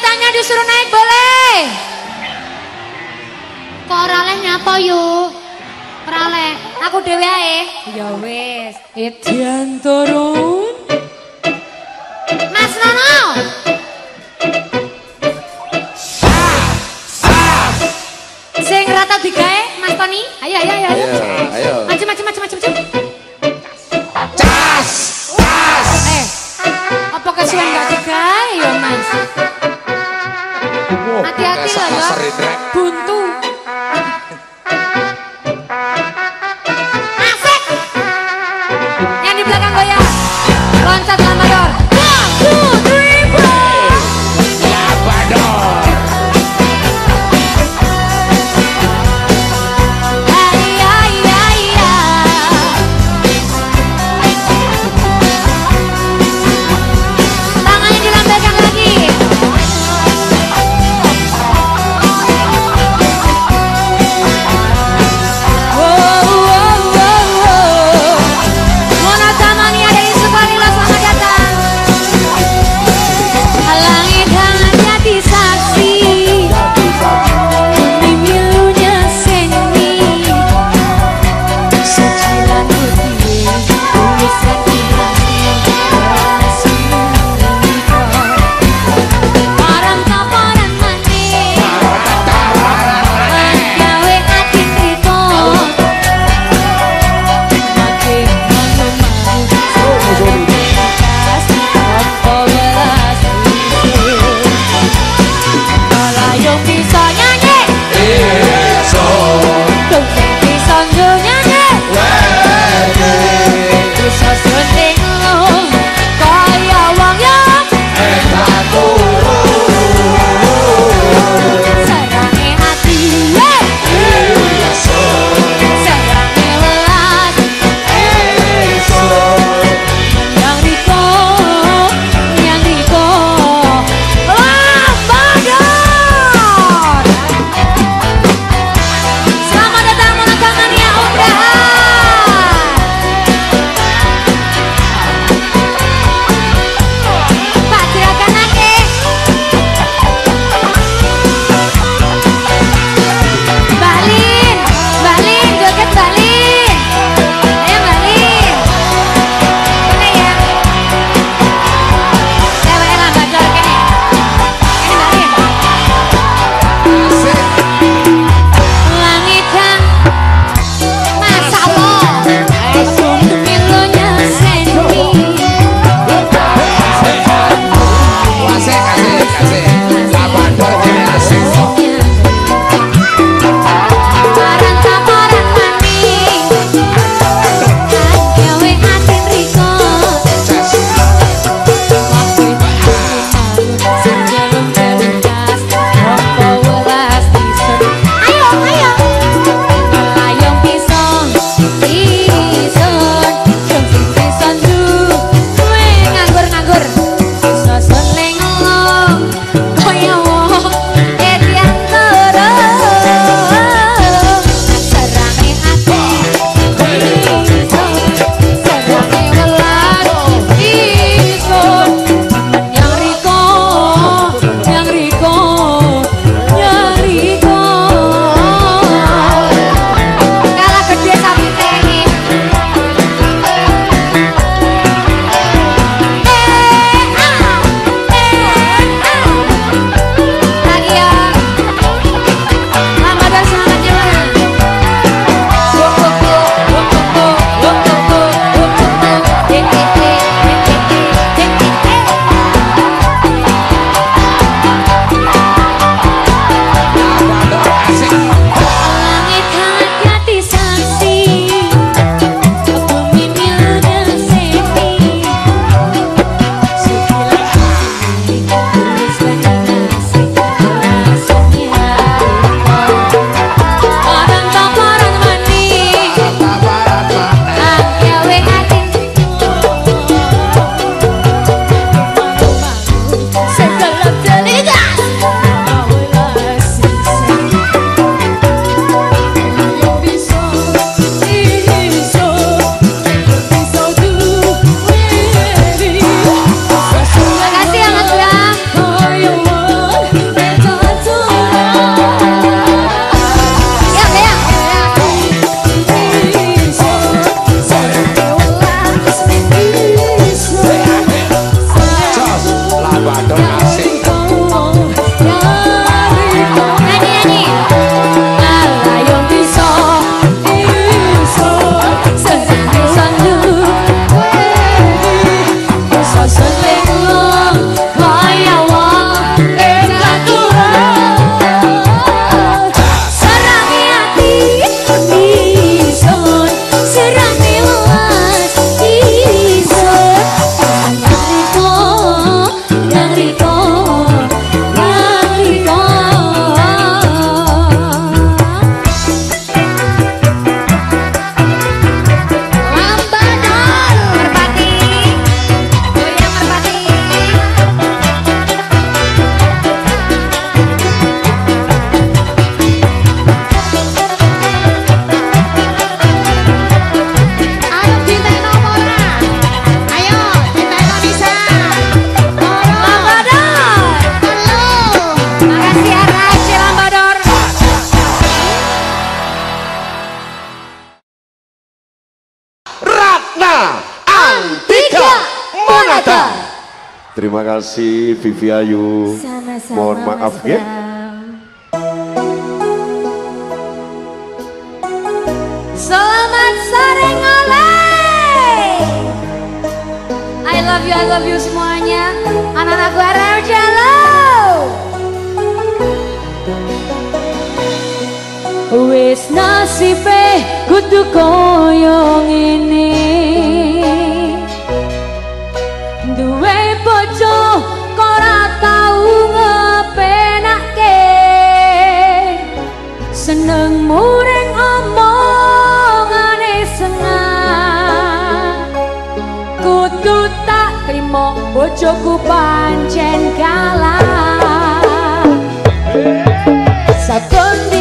wanitanya disuruh naik boleh. Kok ora oleh nyapa yuk? Ora oleh. Aku dhewe ae. Ya wis. Edian turun. Mas Nono. Sing rata digawe Mas Tony. Ayo ayo ayo. Ayo, ayo. Maju maju maju maju maju. Cas! Cas! Eh. Apa kesuwen gak Hati-hati loh ya. Kasar Indra. Buntu. Antika Monata. Terima kasih Vivi Ayu. Sama-sama. Mohon maaf ya. Selamat sore ngolai. I love you, I love you semuanya. Anak-anak gue harap jalan. Wis nasibe kudu koyong ini. bojoku pancen kalah. Sabun di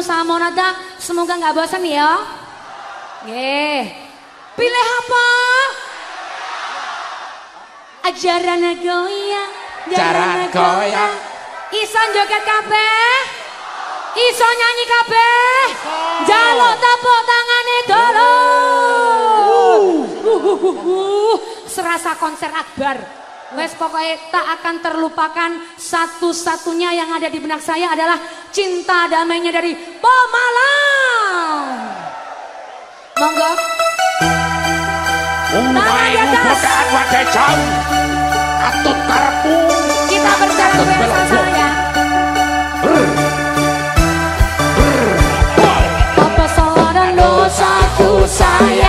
sama Monada. Semoga nggak bosan ya. Yeah. Pilih apa? Ajaran goyang, jaran goyang. Iso joget kabeh. Iso nyanyi kabeh. Jalo tepuk tangane dolo. Uh, uh, uh, uh, serasa konser akbar. Wes pokoknya tak akan terlupakan satu-satunya yang ada di benak saya adalah cinta damainya dari Pemalang. Monggo. Tangan di atas. Atut karepmu. Kita berjalan Atut bersama saya. Apa salah dan dosaku sayang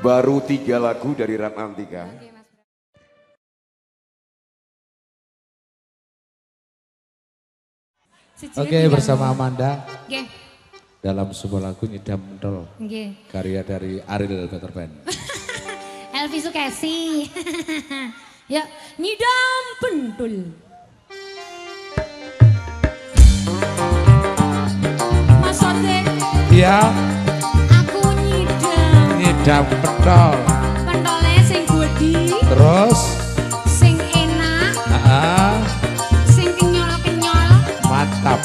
Baru tiga lagu dari Ram Antika. Oke okay, bersama Amanda. Okay. Dalam sebuah lagu nyedam mentol. Okay. Karya dari Ariel Better Band. Elvi Sukesi. ya, nyidam pentul. Masote. Ya. Iya wedang pentol Pentolnya sing gudi. Terus? Sing enak. Heeh. Sing kenyol-kenyol mantap.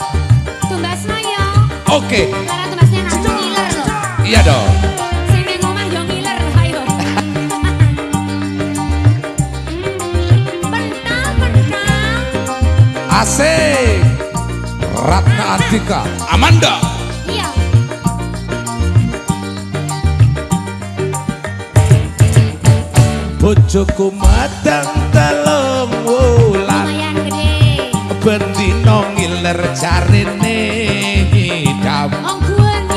Tumbasno ya. Oke. Okay. Karena tumbasnya langsung ngiler loh. Iya dong. Sing ya asik. Ratna Antika Amanda. bojoku madang telung wulan. Bendino ngiler jarine hidam.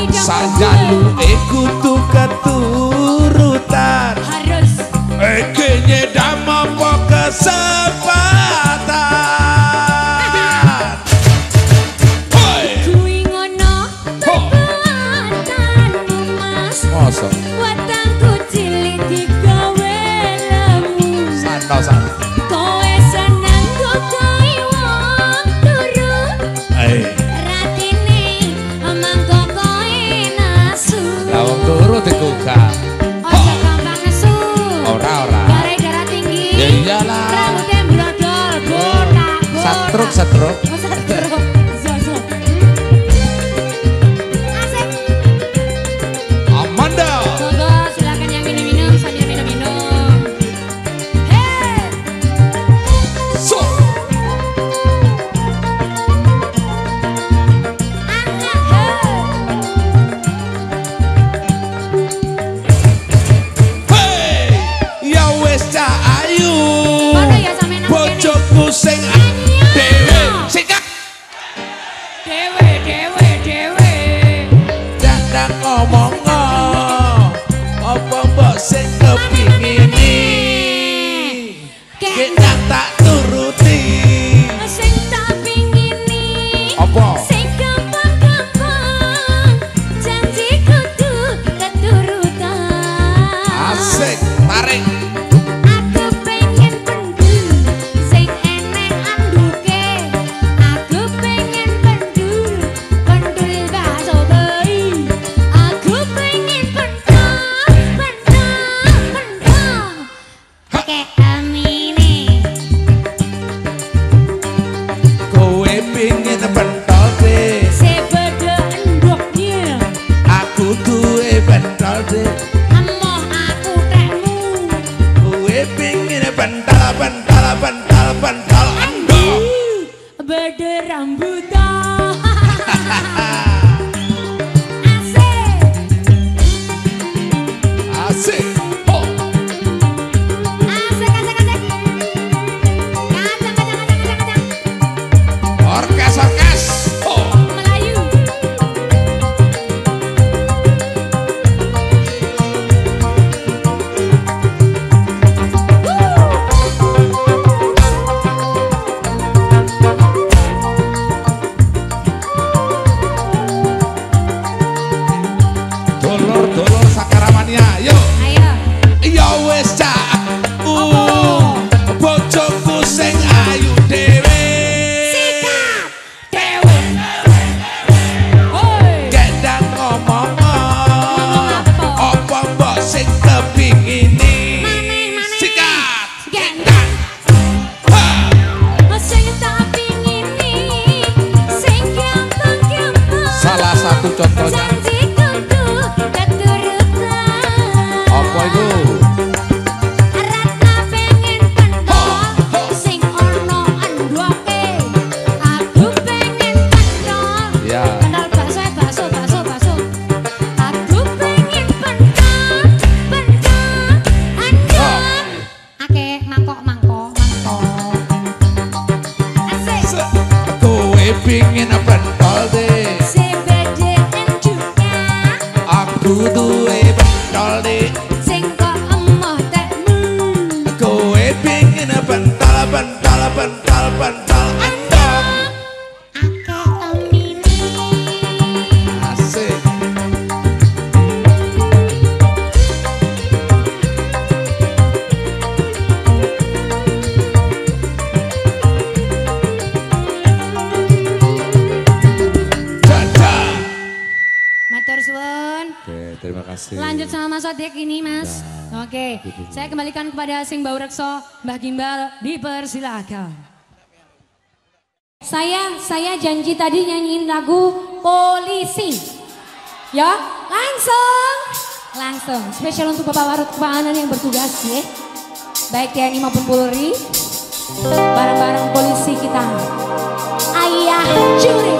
Saya lu kudu keturutan. Rekso, Mbah Gimbal, dipersilakan. Saya saya janji tadi nyanyiin lagu Polisi. Ya, langsung. Langsung, spesial untuk Bapak Warut Keamanan yang bertugas ya. Baik TNI maupun Polri. Bareng-bareng polisi kita. Ayah Juri.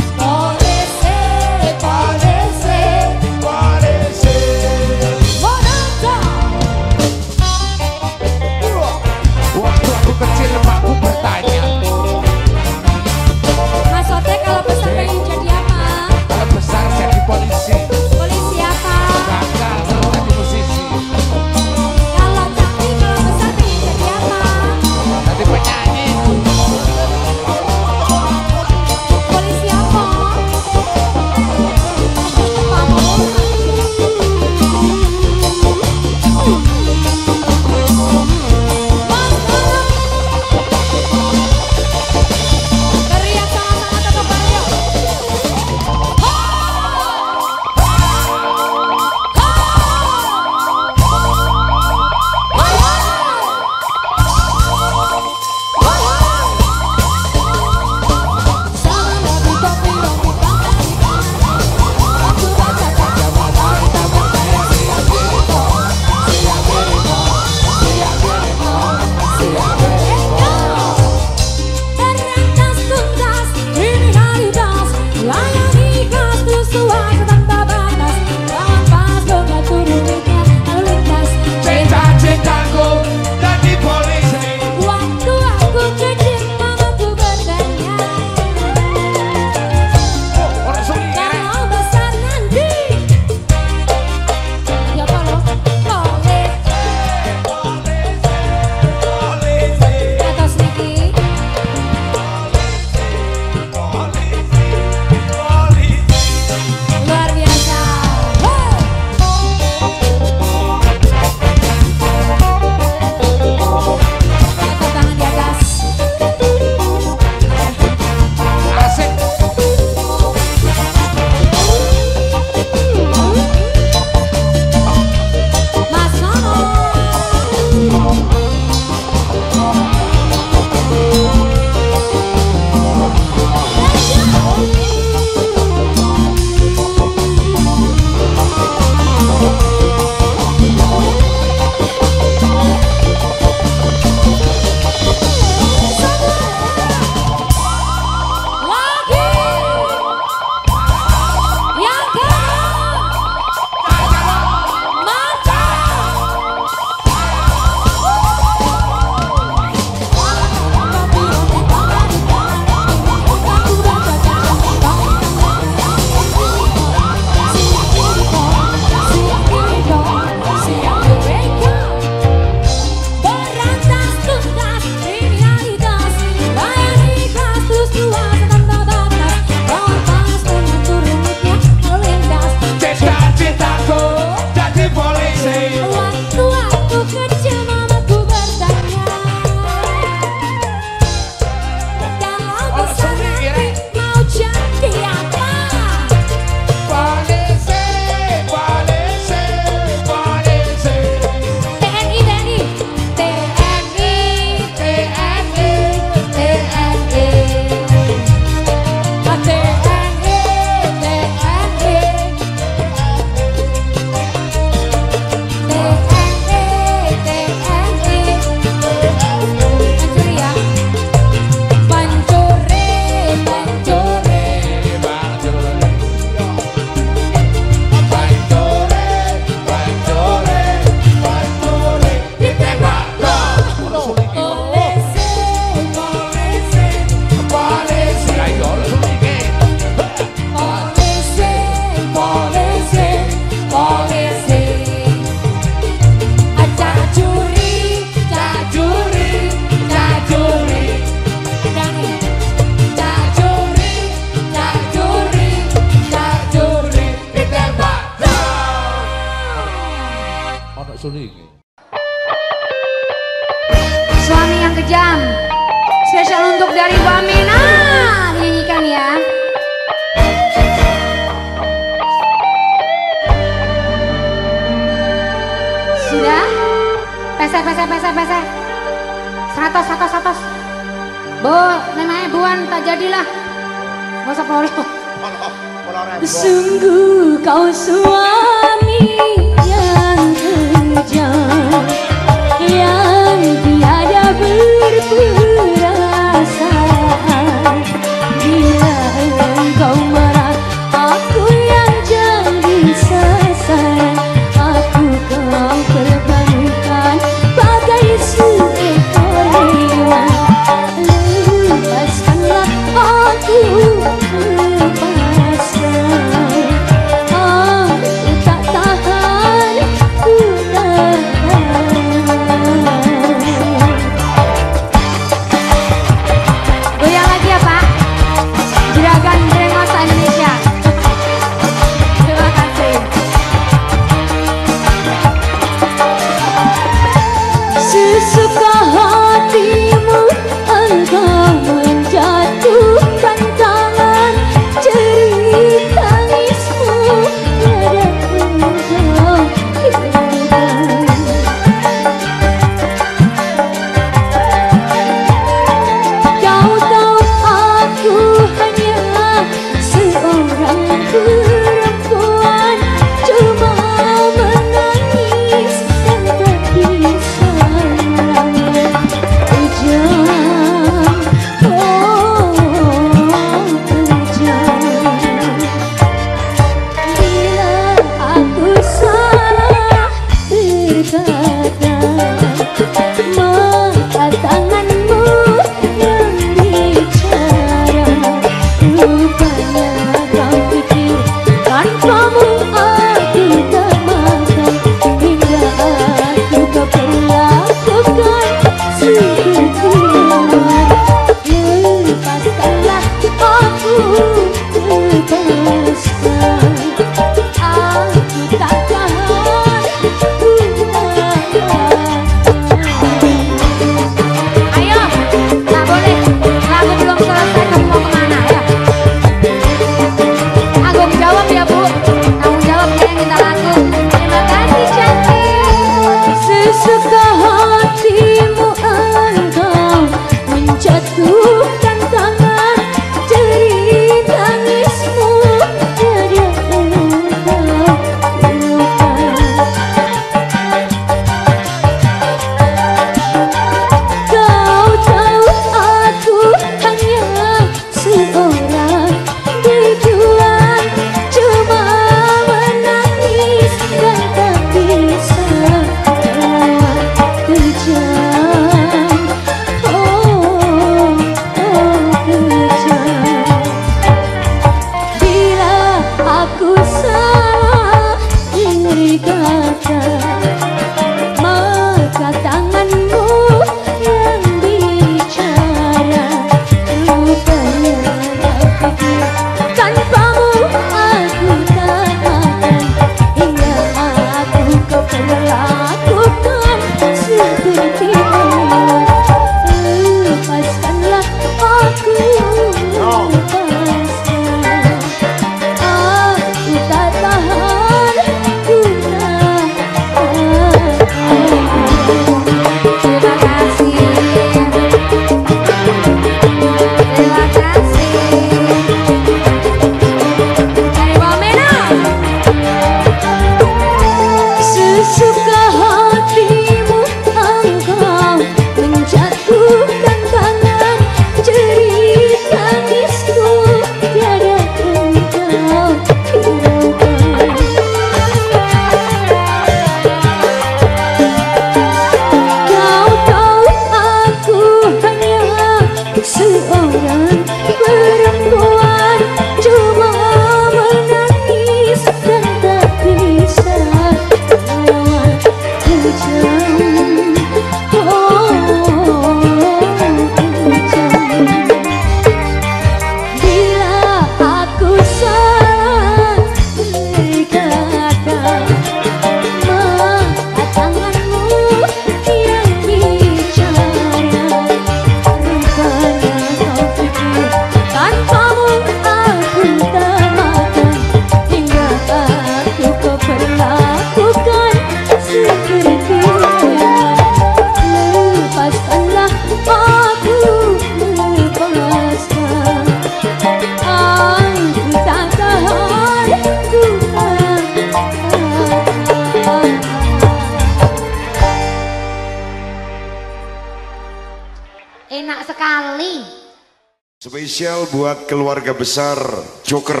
keluarga besar Joker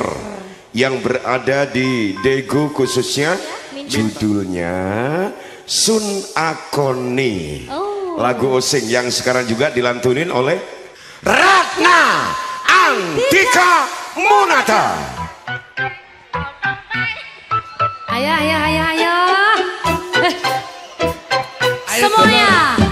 yang berada di Degu khususnya judulnya Sun Akoni. Lagu Osing yang sekarang juga dilantunin oleh Ratna Antika Munata ayo ayo ayo ayo semuanya.